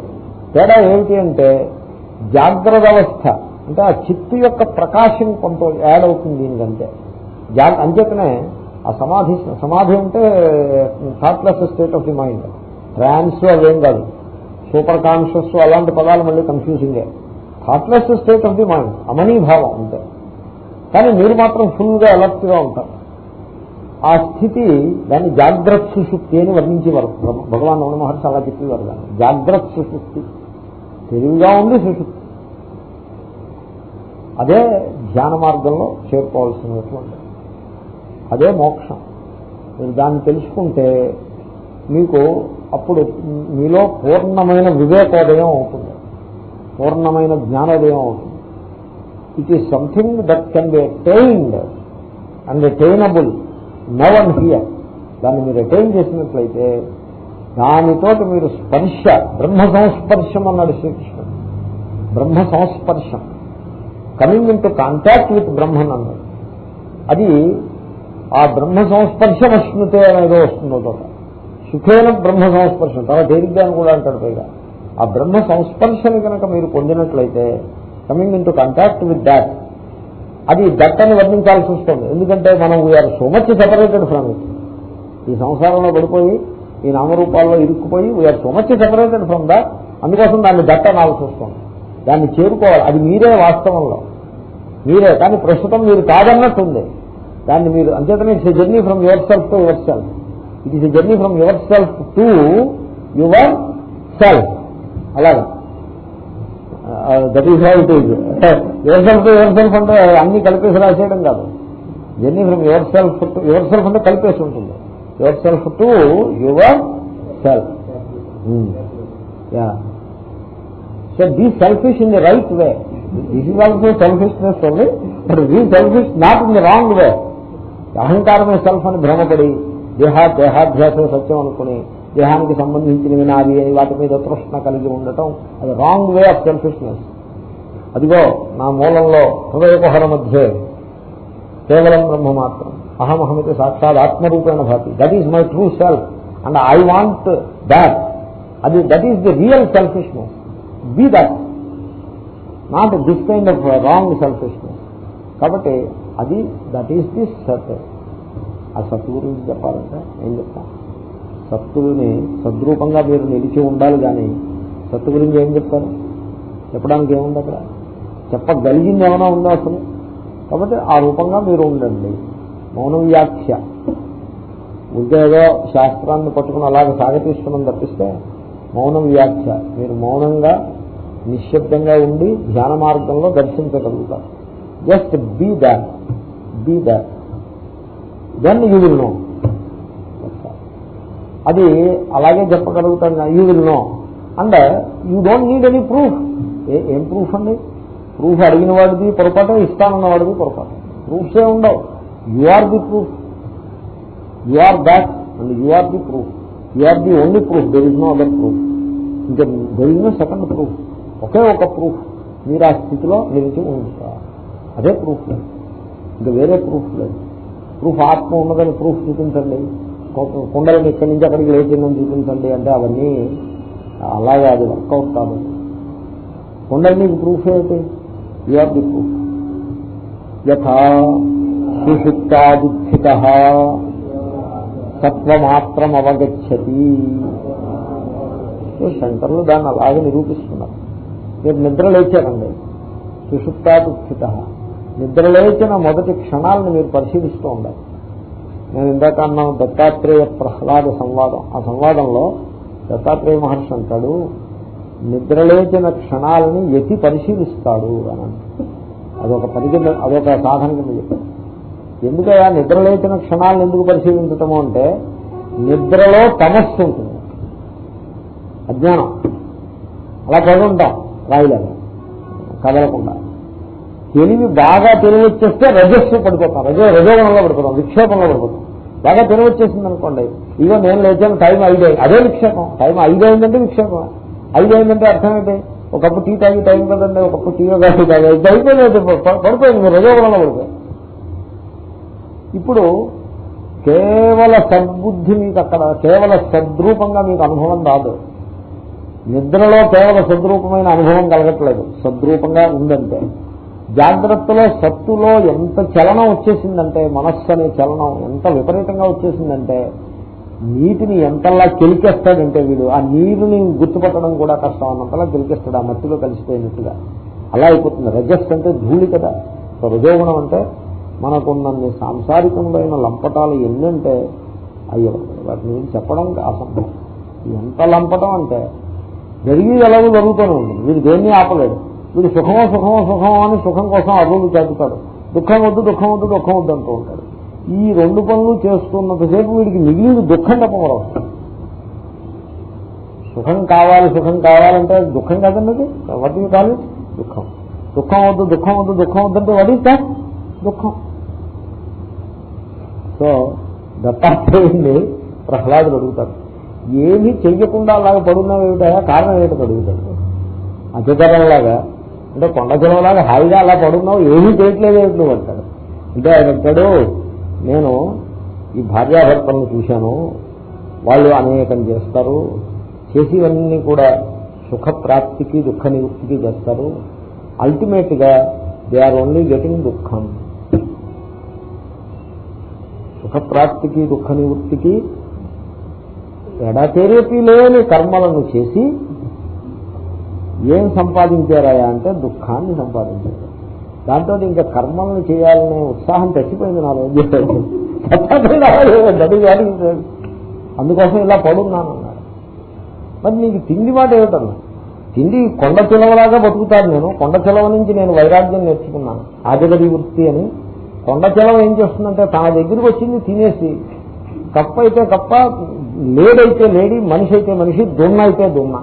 తేడా ఏమిటి అంటే జాగ్రత్త అవస్థ అంటే ఆ చిత్తు యొక్క ప్రకాశం కొంత యాడ్ అవుతుంది దీనికంటే జా అంచేతనే ఆ సమాధి సమాధి అంటే thoughtless state of the mind trance అవేం కాదు. సూపర్ కాన్షియస్ అలాంటి పదాలు మళ్ళీ కన్ఫ్యూజింగే thoughtless state of the mind అమనీభావం అంటే కానీ మీరు మాత్రం ఫుల్గా అలర్ట్గా ఉంటారు. ఆ స్థితి దాన్ని జాగ్రత్త సుశుక్తి అని వర్ణించేవారు. భగవాన్ రమణ మహర్షి అలా చెప్పేవారు దాన్ని. జాగ్రత్త సుశుక్తి తెలివిగా ఉంది సుశుక్తి అదే ధ్యాన మార్గంలో చేరుకోవాల్సినటువంటి. అదే మోక్షం. మీరు దాన్ని తెలుసుకుంటే మీకు అప్పుడు మీలో పూర్ణమైన వివేకోదయం అవుతుంది. పూర్ణమైన జ్ఞానోదయం అవుతుంది. It is something that can be attained and attainable now and here దాన్ని మీరు అటైన్ చేసినట్లయితే దానితో మీరు స్పర్శ బ్రహ్మ సంస్పర్శం అన్నాడు శ్రీకృష్ణుడు. బ్రహ్మ సంస్పర్శం. Coming in to contact with Brahman అన్నాడు. అది ఆ బ్రహ్మ సంస్పర్శం అశ్నుతే అనేదో వస్తుందో చోట సుఖేన బ్రహ్మ సంస్పర్శం. చాలా తేలిగ్గా అని కూడా అంటాడు పైగా. ఆ బ్రహ్మ సంస్పర్శని కనుక మీరు పొందినట్లయితే coming in to contact with that. అది దట్ అని వర్ణించాల్సి వస్తుంది. ఎందుకంటే మనం we are so much separated from it ఈ సంసారంలో పడిపోయి ఈ నామరూపాల్లో ఇరుక్కుపోయి we are so much separated from that అందుకోసం దాన్ని దట్ అనాల్సి వస్తుంది. దాన్ని చేరుకోవాలి. అది మీరే వాస్తవంలో. మీరే. కానీ ప్రస్తుతం మీరు కాదన్నట్టుంది. దాన్ని మీరు అంచేతనే it's a journey from your self to your self it is a journey from your self to your self అలాగా. That is how it is your self your self అంటే అన్ని కలిపేసి రాసేయడం కాదు. Journey from your self to your self అంటే కలిపేసి ఉంటుంది. Your self to your self yeah so be selfish in the right way this is also selfishness only but be selfish not in the wrong way అహంకారమే self అని భ్రమపడి దేహా దేహాధ్యాసం సత్యం అనుకుని దేహానికి సంబంధించినవి నావి అని వాటి మీద తృష్ణ కలిగి ఉండటం అది రాంగ్ వే ఆఫ్ సెల్ఫిష్నెస్ అదిగో నా మూలంలో హృదయకుహర మధ్య కేవలం బ్రహ్మ మాత్రం అహమహమితి సాక్షాత్ ఆత్మరూపేణ భాతి. That is my true self and I want that అది that is the real selfishness be that not this kind of wrong selfishness కాబట్టి అది దట్ ఈస్ ది సత్ ఆ సత్ గురించి చెప్పాలంటే ఏం చెప్తాను సత్తుని సద్రూపంగా మీరు నిలిచి ఉండాలి కానీ సత్తు గురించి ఏం చెప్తారు? చెప్పడానికి ఏముంది అక్కడ? చెప్పగలిగింది ఏమైనా ఉందా అసలు? కాబట్టి ఆ రూపంగా మీరు ఉండండి. మౌన వ్యాఖ్య ఉద్యోగ శాస్త్రాన్ని పట్టుకుని అలాగే సాగతీస్తున్నాం తప్పిస్తే మౌన వ్యాఖ్య మీరు మౌనంగా నిశ్శబ్దంగా ఉండి ధ్యాన మార్గంలో దర్శించగలుగుతారు. Just be that be that then you will know. అది అలాగే చెప్పగలుగుతాం you will know and you don't need any proof ఏం ప్రూఫ్ అండి? ప్రూఫ్ అడిగిన వాడిది పొరపాటు ఇస్తానన్న వాడిది పొరపాటు. ప్రూఫ్స్ ఏ ఉండవు. You are the proof you are that and you are the proof you are the only proof there is no other proof ఇంకా there is no second proof ఒకే ఒక ప్రూఫ్ మీరు ఆ స్థితిలో నిలిచి ఉంటారు. అదే ప్రూఫ్ లేదు. ఇంకా వేరే ప్రూఫ్ లేదు. ప్రూఫ్ ఆత్మ ఉన్నదని ప్రూఫ్ చూపించండి. కుండలను ఇక్కడి నుంచి అక్కడికి లేచిందని చూపించండి అంటే అవన్నీ అలాగే అది వర్కౌట్ కాదు. కుండలి మీకు ప్రూఫ్ ఏంటి? యు ఆర్ ది ప్రూఫ్ యథా సుషుప్తాదిస్థిత సత్వమాత్రం అవగచ్చతి శంకర్లు దాన్ని అలాగే నిరూపిస్తున్నారు. మీరు నిద్ర లేచారండి. సుషుప్తాదిస్థిత నిద్ర లేచిన మొదటి క్షణాలను మీరు పరిశీలిస్తూ ఉండాలి. నేను ఇందాక అన్నాను దత్తాత్రేయ ప్రహ్లాద సంవాదం. ఆ సంవాదంలో దత్తాత్రేయ మహర్షి అంటాడు నిద్రలేచిన క్షణాలని ఎతి పరిశీలిస్తాడు అని అదొక పని కింద అదొక సాధన కింద చెప్పాడు. ఎందుకయా నిద్రలేచిన క్షణాలను ఎందుకు పరిశీలించటము అంటే నిద్రలో తమస్సు ఉంటుంది. అజ్ఞానం. అలా పడుంటాం రాయలేదు కదలకుండా. తెలివి బాగా తెలివి వచ్చేస్తే రజస్సు పడిపోతాం. రజ రజోగణంలో పడిపోతాం విక్షేపంలో పడిపోతాం. బాగా తెలివి వచ్చేసింది అనుకోండి. ఇగో నేను లేచాను టైం ఐదు. అదే విక్షేపం. టైం ఐదు అయిందంటే విక్షేపం. ఐదు అయిందంటే అర్థం ఏంటి? ఒకప్పుడు టీ తాగి టైం కదండి ఒకప్పుడు టీయో కాఫీ తాగి ఇది అయిపోయింది పడిపోయింది మీరు రజోగుణంలో పడిపోయింది ఇప్పుడు కేవల సద్బుద్ధి మీకు అక్కడ కేవల సద్రూపంగా మీకు అనుభవం రాదు. నిద్రలో కేవల సద్రూపమైన అనుభవం కలగట్లేదు. సద్రూపంగా ఉందంటే. జాగ్రత్తలో సత్తులో ఎంత చలనం వచ్చేసిందంటే మనస్సు అనే చలనం ఎంత విపరీతంగా వచ్చేసిందంటే నీటిని ఎంతలా కెలికేస్తాడంటే వీడు ఆ నీరుని గుర్తుపట్టడం కూడా కష్టం. అన్నంతలా కెలికేస్తాడు ఆ మట్టిలో కలిసిపోయినట్టుగా. అలా అయిపోతుంది. రజస్ అంటే ధూళి కదా. సో రజోగుణం అంటే మనకున్నన్ని సాంసారికములైన లంపటాలు ఎన్నంటే అయ్యో వాటిని గురించి చెప్పడం అసంభవం ఎంత లంపటం అంటే జరిగి ఎలాగో జరుగుతూనే ఉంటుంది. వీడు దేన్ని ఆపలేడు. వీడు సుఖమో సుఖమో సుఖమో అని సుఖం కోసం అరువులు చేపుతాడు దుఃఖం వద్దు దుఃఖం వద్దు దుఃఖం వద్దు అంటూ ఉంటాడు. ఈ రెండు పనులు చేస్తున్నంతసేపు వీడికి మిగిలిన దుఃఖం తప్ప సుఖం కావాలి సుఖం కావాలంటే దుఃఖం కదండి వడ్డీ కాదు దుఃఖం. దుఃఖం వద్దు దుఃఖం వద్దు దుఃఖం వద్దంటే వడ్డీ దుఃఖం. సో దత్తాత్రేయుణ్ణి ప్రహ్లాదులు అడుగుతాడు. ఏమీ చెయ్యకుండా అలాగ పడున్నావు ఏమిటా కారణం ఏమిటో అడుగుతాడు. అతితరంలాగా అంటే కొండ జలంలాగా హాయిగా అలా పడున్నావు ఏమీ చేయట్లేదు ఏమిటి నువ్వు అంటాడు. అంటే ఆయన అంటాడు నేను ఈ భార్యాభర్తలను చూశాను వాళ్ళు అనేకం చేస్తారు చేసేవన్నీ కూడా సుఖప్రాప్తికి దుఃఖ నివృత్తికి చేస్తారు. అల్టిమేట్గా దే ఆర్ ఓన్లీ గెటింగ్ దుఃఖం. సుఖప్రాప్తికి దుఃఖ నివృత్తికి ఎడతెరపి లేని కర్మలను చేసి ఏం సంపాదించారాయా అంటే దుఃఖాన్ని సంపాదించారు. దాంతో ఇంకా కర్మలను చేయాలనే ఉత్సాహం చచ్చిపోయింది నాలో ఏం చేశాడు అందుకోసం ఇలా పడున్నాను అన్నాడు. మరి నీకు తిండి మాట ఏమిటన్నా? తిండి కొండ చిలవలాగా బతుకుతాను నేను. కొండ చిలవ నుంచి నేను వైరాగ్యం నేర్చుకున్నాను. ఆదిగది వృత్తి అని. కొండ చిలవ ఏం చేస్తుందంటే తన దగ్గరికి వచ్చింది తినేసి. కప్ప అయితే కప్ప లేడైతే లేడి మనిషి అయితే మనిషి దున్న అయితే దున్నా.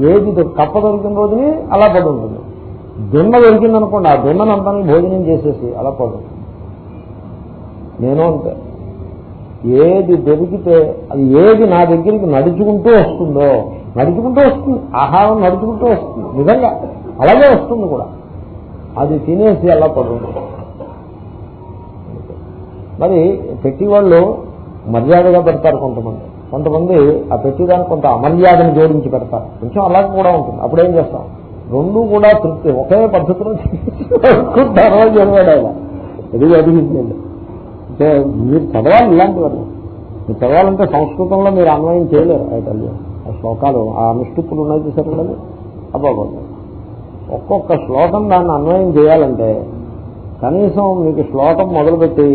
ఏది కప్ప దొరికిన రోజుని అలా పడి ఉంటుంది దిమ్మ దొరికింది అనుకోండి ఆ దున్ననంతా భోజనం చేసేసి అలా పడు నేను అంతే. ఏది దొరికితే అది ఏది నా దగ్గరికి నడుచుకుంటూ వస్తుందో నడుచుకుంటూ వస్తుంది. ఆహారం నడుచుకుంటూ వస్తుంది. నిజంగా అలాగే వస్తుంది కూడా. అది తినేసి అలా పడుతుంది మరి పెట్టి వాళ్ళు మర్యాదగా పెడతారు కొంతమంది. కొంతమంది ఆ పెట్టేదానికి కొంత అమర్యాదను జోడించి పెడతారు. కొంచెం అలాగే కూడా ఉంటుంది. అప్పుడేం చేస్తాం? రెండు కూడా తృప్తి. ఒకే పద్ధతిలో చేసుకుంటారు జరిగాడు ఆయన ఇది అడిగిందండి అంటే మీరు చదవాలి ఇలాంటివన్నీ. మీరు చదవాలంటే సంస్కృతంలో మీరు అన్వయం చేయలేరు అయితే ఆ శ్లోకాలు ఆ నిష్ఠుప్పులు ఉన్నాయి చూసారు కదండి అబ్బాబా ఒక్కొక్క శ్లోకం దాన్ని అన్వయం చేయాలంటే కనీసం మీకు శ్లోకం మొదలుపెట్టి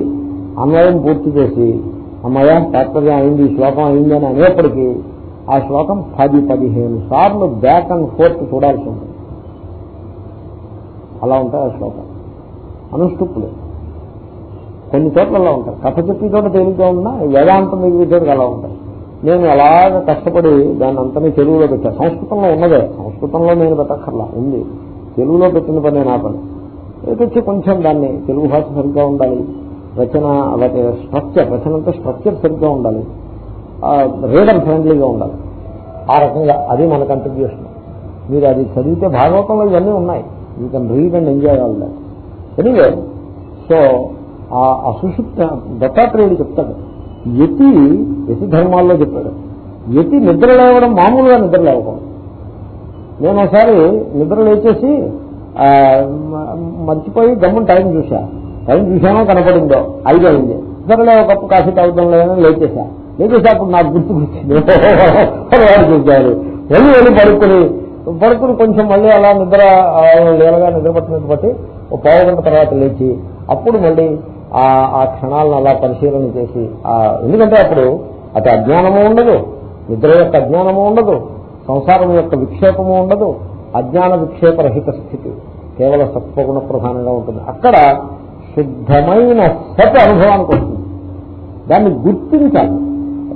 అన్వయం పూర్తి చేసి అమ్మయ్య తాత్పర్యం అయింది ఈ శ్లోకం అయింది అని అనేప్పటికీ ఆ శ్లోకం పది పదిహేను సార్లు బ్యాక్ అండ్ ఫోర్త్ చూడాల్సి ఉంటుంది. అలా ఉంటాయి ఆ శ్లోకం. అనుష్టుప్పులు కొన్ని చోట్లలో ఉంటాయి. కథ చెప్పి చోట తేలిగ్గా ఉన్నా వేదాంతం మిగిలి చోటుకి అలా ఉంటాయి. నేను అలాగ కష్టపడి దాన్ని అంతనే తెలుగులో పెట్టాను సంస్కృతంలో ఉన్నదే. సంస్కృతంలో నేను పెట్టక్కర్లా ఉంది. తెలుగులో పెట్టిన పని నా పని. తెచ్చి కొంచెం దాన్ని తెలుగు భాష సరిగ్గా ఉండాలి. రచన అలాగే స్ట్రక్చర్ రచన అంటే స్ట్రక్చర్ సరిగ్గా ఉండాలి. రీడర్ ఫ్రెండ్లీగా ఉండాలి. ఆ రకంగా అది మన కంట్రిబ్యూషన్ మీరు అది చదివితే భాగవతంలో ఇవన్నీ ఉన్నాయి. You can read and enjoy all that anyway so ఆ సుషుప్త దత్తాత్రేయుడు చెప్తాడు యతి యతి ధర్మాల్లో చెప్పాడు. యతి నిద్ర లేవడం మామూలుగా నిద్ర లేవకూడదు. నేను ఒకసారి నిద్ర లేచేసి మర్చిపోయి గమ్మున టైం చూసా టైం చూసానో కనపడిందో ఐదు అయింది సరేలే ఒక కప్పు కాఫీ తాగుతాం లేదని లేచేసా అప్పుడు నాకు గుర్తు వాడు చూశారు. వెళ్ళి వెళ్ళి పడుకుని పడుకుని కొంచెం మళ్ళీ అలా నిద్ర లేలగా నిద్ర పట్టినట్టు బట్టి ఒక పావు గంట తర్వాత లేచి అప్పుడు మళ్ళీ ఆ క్షణాలను అలా పరిశీలన చేసి ఎందుకంటే అప్పుడు అటు అజ్ఞానము ఉండదు నిద్ర యొక్క అజ్ఞానము ఉండదు సంసారం యొక్క విక్షేపము ఉండదు అజ్ఞాన విక్షేపరహిత స్థితి కేవల సత్వగుణ ప్రధానంగా ఉంటుంది. అక్కడ శుద్ధమైన సత్ అనుభవానికి వస్తుంది. దాన్ని గుర్తించాలి.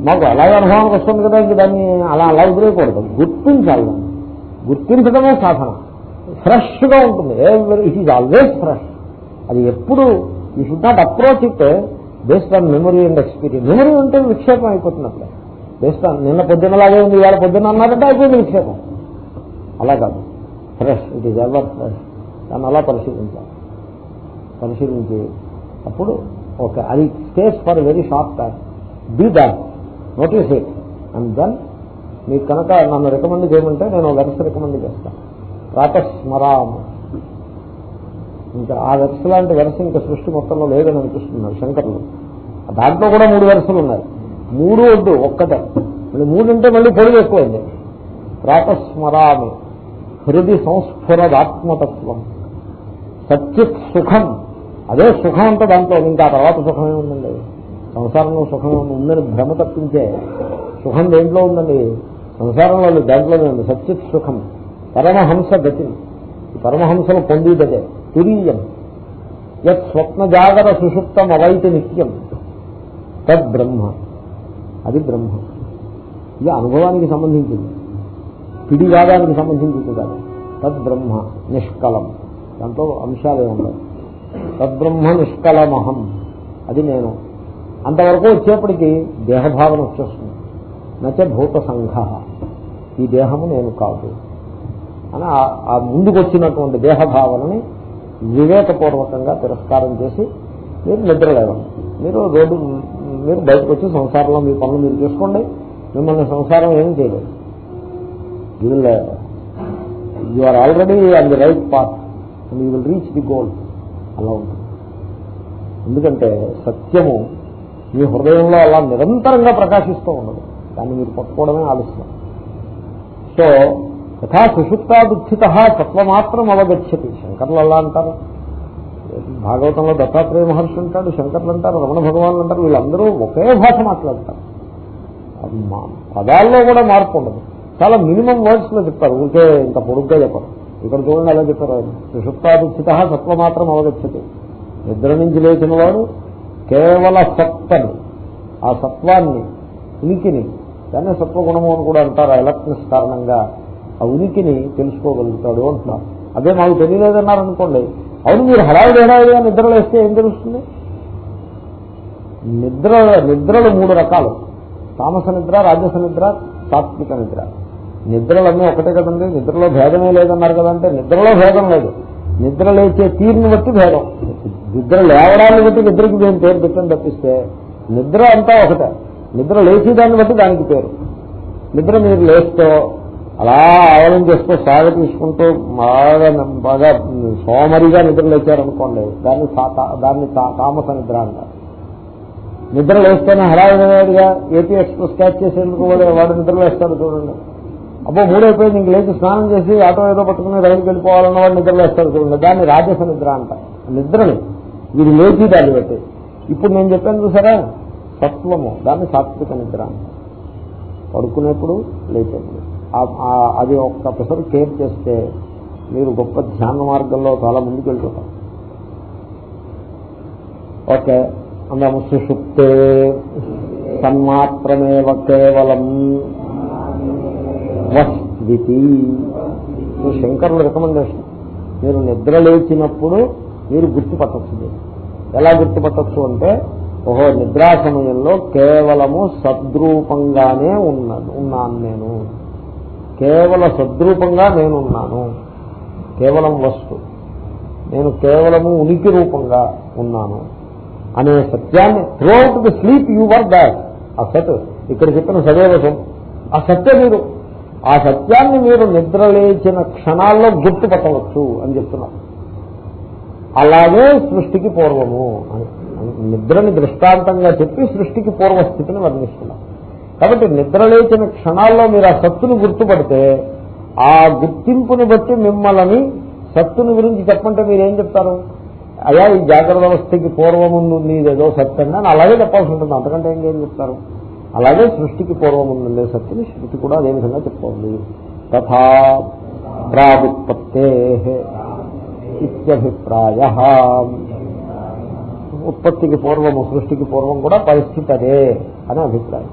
మాకు అలాగే అనుభవానికి వస్తుంది కదా ఇంక దాన్ని అలా అలా వదిలేయకూడదు. గుర్తించాలి దాన్ని. గుర్తించడమే సాధన. ఫ్రెష్గా ఉంటుంది. ఇట్ ఈజ్ ఆల్వేస్ ఫ్రెష్ అది ఎప్పుడు ఈ should not approach it based on memory and experience memory ఉంటే విక్షేపం అయిపోతున్నట్లే బేస్డ్ ఆన్ నిన్న పొద్దున్నలాగే ఉంది ఇవాళ పొద్దున్న అన్నారంటే అయిపోయింది విక్షేపం. అలా కాదు. Fresh it is ever fresh దాన్ని అలా పరిశీలించాలి. పరిశీలించి అప్పుడు ఓకే అది stays for very short time be that notice it and then మీకు కనుక నన్ను రికమెండ్ చేయమంటే నేను వెరస రికమెండ్ చేస్తాను ప్రాతస్మరామ ఇంకా ఆ వెరస లాంటి వెరస ఇంకా సృష్టి మొత్తంలో లేదని అనిపిస్తున్నారు శంకర్లు. దాంట్లో కూడా మూడు వెరసలు ఉన్నాయి. మూడు వద్దు ఒక్కటే. మళ్ళీ మూడు అంటే మళ్ళీ పొడి ఎక్కువైంది ప్రాతస్మరామి హృది సంస్ఫురదాత్మతత్వం. సత్యుత్ సుఖం. అదే సుఖం అంతా దాంట్లో ఇంకా తర్వాత సుఖమే ఉందండి సంసారంలో సుఖమే ఉందని భ్రమ తప్పించే సుఖం దేంట్లో ఉందండి? సంసారంలో వాళ్ళు దాంట్లోనే ఉంది. సత్యత్ సుఖం. పరమహంస గతి. ఈ పరమహంసలు పొందేదదే తురీయం యత్ స్వప్న జాగర సుషుప్తం అవైతి నిత్యం. తద్ బ్రహ్మ. అది బ్రహ్మ. ఇది అనుభవానికి సంబంధించింది. పిడివాదానికి సంబంధించింది కాదు. తద్ బ్రహ్మ. నిష్కలం. దాంట్లో అంశాలే ఉన్నాయి తద్బ్రహ్మ నిష్కలమహం. అది నేను. అంతవరకు వచ్చేప్పటికి దేహభావన వచ్చేస్తుంది. నచ భూత సంఘ. ఈ దేహము నేను కాదు. అని ఆ- ముందుకొచ్చినటువంటి దేహభావనని వివేకపూర్వకంగా తిరస్కారం చేసి మీరు నిద్ర మీరు రోడ్డు మీరు బయటకు వచ్చి సంసారంలో మీ పనులు మీరు చేసుకోండి. మిమ్మల్ని సంసారం ఏం చేయలేదు. You will you are already on the right path and you will reach the goal అలా ఉంటుంది ఎందుకంటే సత్యము మీ హృదయంలో అలా నిరంతరంగా ప్రకాశిస్తూ ఉండదు. దాన్ని మీరు పట్టుకోవడమే ఆలస్యం. సో యథా సుషుప్తాదుత్థిత సత్వమాత్రం అవగచ్చతి. శంకర్లు అలా అంటారు. భాగవతంలో దత్తాత్రేయ మహర్షి అంటాడు శంకర్లు అంటారు రమణ భగవాన్లు అంటారు వీళ్ళందరూ ఒకే భాష మాట్లాడతారు. అది మా- పదాల్లో కూడా మార్పు ఉండదు. చాలా మినిమం వర్డ్స్లో చెప్తారు. ఊరికే ఇంత పొడుగ్గా చెప్పరు. ఇక్కడ చూడండి అలా చెప్పారు ఆయన. సుషుప్తాదుస్థిత సత్వ మాత్రం అవగచ్చతి. నిద్ర నుంచి లేచిన వాడు కేవల సత్తని ఆ సత్వాన్ని ఉనికిని దాన్ని సత్వగుణము అని కూడా అంటారు ఎలక్ట్రిక్స్ కారణంగా. ఆ ఉనికిని తెలుసుకోగలుగుతాడు అంటున్నారు. అదే మాకు తెలియలేదన్నారు అనుకోండి. అవును మీరు హడావిడి హడావిడిగా నిద్రలేస్తే ఏం తెలుస్తుంది? నిద్ర నిద్రలు మూడు రకాలు. తామస నిద్ర రాజస నిద్ర సాత్విక నిద్ర. నిద్రలన్నీ ఒకటే కదండి. నిద్రలో భేదమే లేదన్నారు కదంటే నిద్రలో భేదం లేదు. నిద్ర లేచే తీరుని బట్టి భేదం. నిద్ర లేవడాన్ని బట్టి నిద్రకి మేము పేరు పెట్టని తప్పిస్తే నిద్ర అంతా ఒకటే. నిద్ర లేచేదాన్ని బట్టి దానికి పేరు. నిద్ర మీరు లేస్తూ అలా ఆవలం చేస్తూ సాగ తీసుకుంటూ బాగా బాగా సోమరిగా నిద్ర లేచారనుకోండి దాన్ని దాన్ని తా- తామస నిద్ర అంటారు. నిద్ర లేస్తేనే హడావిడిగా ఏపీ ఎక్స్ప్రెస్ క్యాచ్ చేసేందుకు వాడు వాడు నిద్ర లేస్తారు చూడండి. అబ్బో మూడైపోయింది ఇంక లేచి స్నానం చేసి ఆటో ఏదో పట్టుకుని రైలుకి వెళ్ళిపోవాలన్న వాడు నిద్రలేస్తారు చూడండి. దాన్ని రాజస నిద్ర అంటారు నిద్రని. వీడు లేచి దాన్ని పెట్టి. ఇప్పుడు నేను చెప్పాను చూసారా? సత్వము. దాన్ని సాత్విక నిద్ర అంటారు పడుకునేప్పుడు లేచేప్పుడు. అది ఒక్క కేర్ చేస్తే మీరు గొప్ప ధ్యాన మార్గంలో చాలా ముందుకు వెళ్తుంటారు ఓకే. అందాము సుషుప్తే. తన్మాత్రమేవ కేవలం వస్వితి శంకరుల రికమెండేషన్. మీరు నిద్ర లేచినప్పుడు మీరు గుర్తుపట్టచ్చు ఎలా గుర్తుపట్టచ్చు అంటే ఓహో నిద్రా సమయంలో కేవలము సద్రూపంగానే ఉన్నాను ఉన్నాను నేను. కేవల సద్రూపంగా నేనున్నాను. కేవలం వస్తు. నేను కేవలము ఉనికి రూపంగా ఉన్నాను అనే సత్యాన్ని throughout the sleep you were that ఆ సత్ ఇక్కడ చెప్పిన సదేవసం ఆ సత్య మీరు ఆ సత్యాన్ని మీరు నిద్రలేచిన క్షణాల్లో గుర్తుపట్టవచ్చు అని చెప్తున్నారు. అలాగే సృష్టికి పూర్వము అని. నిద్రని దృష్టాంతంగా చెప్పి సృష్టికి పూర్వ స్థితిని వర్ణిస్తున్నారు. కాబట్టి నిద్రలేచిన క్షణాల్లో మీరు ఆ సత్తుని గుర్తుపడితే ఆ గుర్తింపుని బట్టి మిమ్మల్ని సత్తుని గురించి చెప్పంటే మీరేం చెప్తారు? అయా ఈ జాగ్రత్త వ్యవస్థకి పూర్వముందు నీదేదో సత్యంగా అని అలాగే చెప్పాల్సి ఉంటుంది. అంతకంటే ఇంకేం చెప్తారు? అలాగే సృష్టికి పూర్వం ఉండే సత్యని శృతి కూడా అదే విధంగా చెప్పుకోండి తథా ప్రాగుత్పత్తే ఇత్యభిప్రాయ. ఉత్పత్తికి పూర్వము సృష్టికి పూర్వం కూడా పరిస్థితి అదే అని అభిప్రాయం.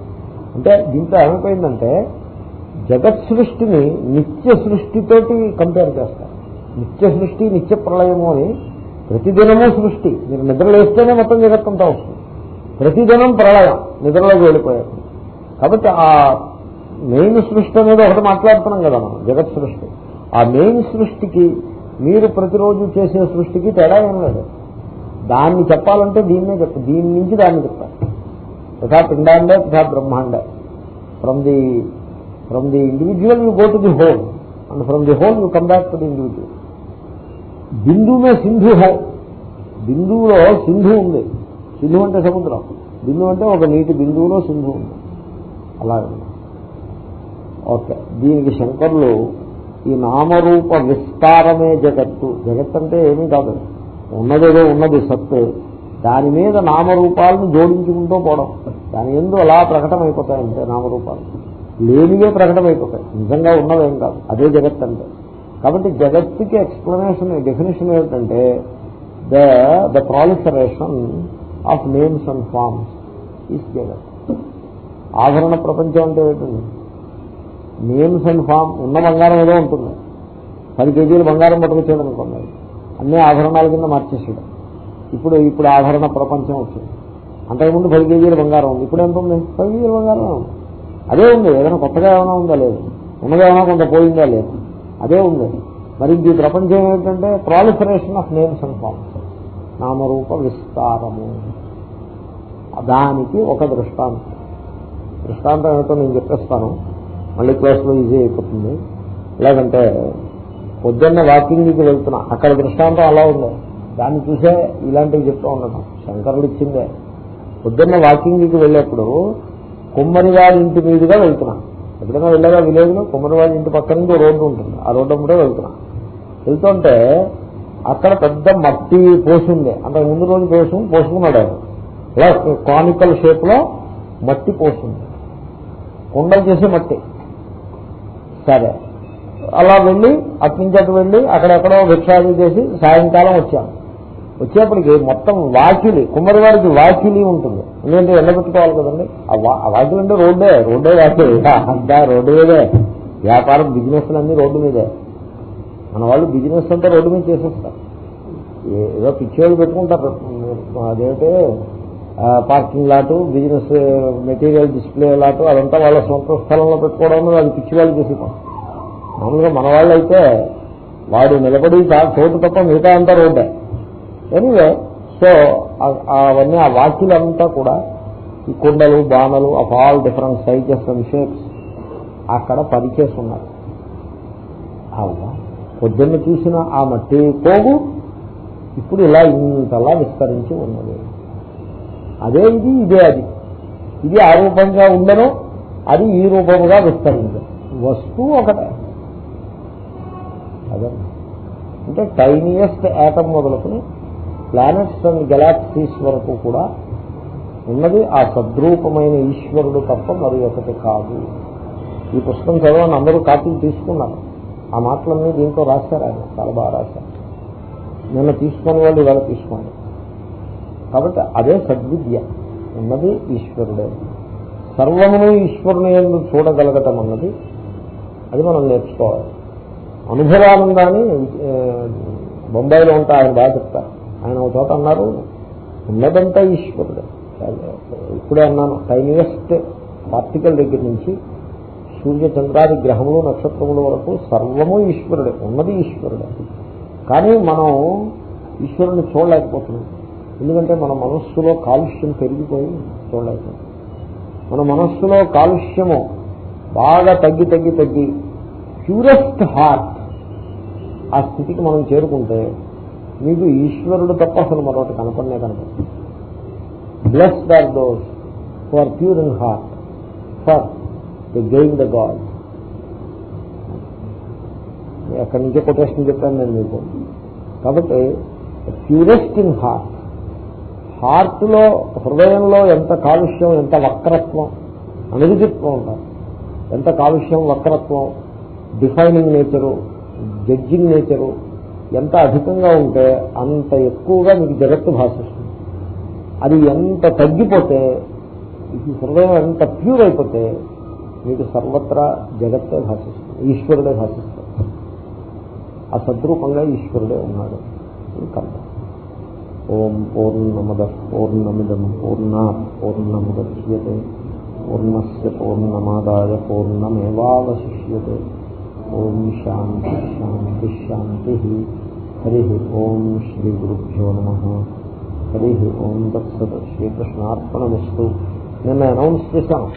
అంటే దీంట్లో ఏమైపోయిందంటే జగత్ సృష్టిని నిత్య సృష్టితోటి కంపేర్ చేస్తారు. నిత్య సృష్టి నిత్య ప్రళయము అని ప్రతిదినము సృష్టి. మీరు నిద్రలేస్తేనే మొత్తం జగత్తంతా వస్తుంది. ప్రతిదినం ప్రళయం నిద్రలోకి వెళ్ళిపోయారు కాబట్టి ఆ మెయిన్ సృష్టి అనేది ఒకటి మాట్లాడుతున్నాం కదా మనం జగత్ సృష్టి. ఆ మెయిన్ సృష్టికి మీరు ప్రతిరోజు చేసే సృష్టికి తేడా ఏం లేదు. దాన్ని చెప్పాలంటే దీన్నే చెప్ప దీని నుంచి దాన్ని చెప్తారు తథా పిండాండే తథా బ్రహ్మాండే. From the from the individual you go to the whole and from the whole you come back to the individual బిందువుమే సింధు హై. బిందువులో సింధు ఉంది. సింధు అంటే సముద్రం. బిందు అంటే ఒక నీటి బిందువులో సింధు ఉంది అలాగే ఓకే. దీనికి శంకరులు ఈ నామరూప విస్తారమే జగత్తు. జగత్ అంటే ఏమీ కాదు. ఉన్నదేదో ఉన్నది సత్తు. దాని మీద నామరూపాలను జోడించుకుంటూ పోవడం. దాని ఎందు అలా ప్రకటమైపోతాయంటే నామరూపాలు. లేనివే ప్రకటమైపోతాయి. నిజంగా ఉన్నదేం కాదు. అదే జగత్ అంటే. కాబట్టి జగత్తుకి ఎక్స్ప్లెనేషన్ డెఫినేషన్ ఏమిటంటే the the proliferation of names and forms is జగత్ ఆభరణ ప్రపంచం అంటే ఏంటండి? నేమ్స్ అండ్ ఫామ్ ఉన్న బంగారం ఏదో ఉంటుంది. పది కేజీలు బంగారం పట్టుకొచ్చాడు అనుకున్నాడు అన్ని ఆభరణాల కింద మార్చేసాడు. ఇప్పుడు ఇప్పుడు ఆభరణ ప్రపంచం వచ్చింది. అంతకుముందు పది కేజీల బంగారం ఉంది. ఇప్పుడు ఎంత ఉంది? పది కేజీల బంగారం ఉంది. అదే ఉంది. ఏదైనా కొత్తగా ఏమైనా ఉందా లేదు. ఉన్నదా ఏమైనా కొంత పోయిందా లేదు. అదే ఉంది. మరి ఈ ప్రపంచం ఏమిటంటే proliferation of names and forms నామరూప విస్తారము. దానికి ఒక దృష్టాంతం. దృష్టాంతం ఏమిటో నేను చెప్పేస్తాను. మళ్ళీ క్లాస్లో ఈజీ అయిపోతుంది. ఎలాగంటే పొద్దున్న వాకింగ్కి వెళ్తున్నా అక్కడ దృష్టాంతం అలా ఉంది. దాన్ని చూసే ఇలాంటివి చెప్తూ ఉండటం. శంకరుడు ఇచ్చిందే. పొద్దున్న వాకింగ్కి వెళ్ళేప్పుడు కుమ్మరివాడి ఇంటి మీదుగా వెళ్తున్నా. ఎప్పుడైనా వెళ్ళగా విలేజ్లో కుమ్మరివాడి ఇంటి పక్కన నుంచి రోడ్డు ఉంటుంది. ఆ రోడ్డు కూడా వెళ్తున్నా. వెళ్తుంటే అక్కడ పెద్ద మట్టి పోసింది. అంతకు ముందు రోజు పోసుకుని పోసుకున్నాడు ఆయన. ఇలా కానికల్ షేప్లో మట్టి పోస్తుంది. కుండలు చేసే మట్టి. సరే. అలా వెళ్ళి అట్నుంచి అటు వెళ్ళి అక్కడెక్కడో భిక్షాది చేసి సాయంకాలం వచ్చాను వచ్చేప్పటికి మొత్తం వాకిలి కుమ్మరివారికి వాకిలి ఉంటుంది. ఎందుకంటే ఎండబెట్టుకోవాలి కదండి? ఆ వాకిలి అంటే రోడ్డే రోడ్డే వాకిలి. అంతా రోడ్డు మీదే. వ్యాపారం బిజినెస్ అన్ని రోడ్డు మీదే. మన వాళ్ళు బిజినెస్ అంతా రోడ్డు మీద చేసేస్తారు. ఏదో పిచ్చేళ్ళు పెట్టుకుంటారు. అదేంటే parking lot business material display lot అదంతా వాళ్ళ సొంత స్థలంలో పెట్టుకోవడం అది పిచ్చి వాళ్ళు చేసి మామూలుగా మన వాళ్ళు అయితే వాడు నిలబడి చోటు తప్ప మిగతా అంతా రోడ్డే. ఎనివే సో అవన్నీ ఆ వాక్యులంతా కూడా ఈ కుండలు బాణలు of all different sizes and shapes అక్కడ పరిచేసి ఉన్నారు అవునా? పొద్దున్న చూసిన ఆ మట్టి పోగు ఇప్పుడు ఇలా ఇంతలా విస్తరించి ఉన్నది. అదే ఇది ఇదే అది. ఇది ఆ రూపంగా ఉండను అది ఈ రూపముగా విస్తరించదు వస్తువు ఒకటే. అదే. అంటే టైనియస్ట్ యాటమ్ మొదలుకుని ప్లానెట్స్ అండ్ గెలాక్సీస్ వరకు కూడా ఉన్నది ఆ సద్రూపమైన ఈశ్వరుడు తప్ప మరి ఒకటి కాదు. ఈ పుస్తకం చదవని అందరూ కాపీలు తీసుకున్నారు. ఆ మాటలన్నీ దీంట్లో రాశారు ఆయన. చాలా బాగా రాశారు. నిన్న తీసుకుని వాళ్ళు ఇవాళ తీసుకోండి. కాబట్టి అదే సద్విద్య. ఉన్నది ఈశ్వరుడే. సర్వమును ఈశ్వరుని ఎందు చూడగలగటం అన్నది అది మనం నేర్చుకోవాలి. అనుభవానందాన్ని బొంబాయిలో ఉంటా ఆయన బాగా చెప్తారు. ఆయన ఒక చోట అన్నారు ఉన్నదంతా ఈశ్వరుడే. ఇప్పుడే అన్నాను టైనియస్ట్ పార్టికల్ దగ్గర నుంచి సూర్య చంద్రాది గ్రహములు నక్షత్రముల వరకు సర్వము ఈశ్వరుడే ఉన్నది ఈశ్వరుడే. కానీ మనం ఈశ్వరుని చూడలేకపోతున్నాం. ఎందుకంటే మన మనస్సులో కాలుష్యం పెరిగిపోయి చూడలేదు మన మనస్సులో కాలుష్యము బాగా తగ్గి తగ్గి తగ్గి ప్యూరెస్ట్ హార్ట్ ఆ స్థితికి మనం చేరుకుంటే మీకు ఈశ్వరుడు తప్ప అసలు మరొకటి కనపడనే కనపడుతుంది bless are those who are pure in heart for the gain the God ఎక్కడి నుంచో కొటేషన్ చెప్పాను నేను మీకు. కాబట్టి ప్యూరెస్ట్ ఇన్ హార్ట్ హార్ట్లో హృదయంలో ఎంత కాలుష్యం ఎంత వక్రత్వం అనిరుజిత్వం ఉంటారు. ఎంత కాలుష్యం వక్రత్వం డిఫైనింగ్ నేచరు జడ్జింగ్ నేచరు ఎంత అధికంగా ఉంటే అంత ఎక్కువగా మీకు జగత్తు భాషిస్తుంది. అది ఎంత తగ్గిపోతే ఇది హృదయం ఎంత ప్యూర్ అయిపోతే మీకు సర్వత్రా జగత్తే భాషిస్తుంది ఈశ్వరుడే భాషిస్తాడు. ఆ సద్రూపంగా ఈశ్వరుడే ఉన్నాడు. కర్మ. ఓం పూర్ణమద పూర్ణమిదం పూర్ణ పూర్ణముద్యతే పూర్ణస్ పూర్ణమాదాయ పూర్ణమేవాశిష్యతే ఓం శాంతి శాంతి శాంతి హరి ఓం శ్రీ గురుభ్యో నమ హరి ఓం దత్సత్ శ్రీకృష్ణార్పణమస్తు నిన్న అనౌన్స్ చేశాను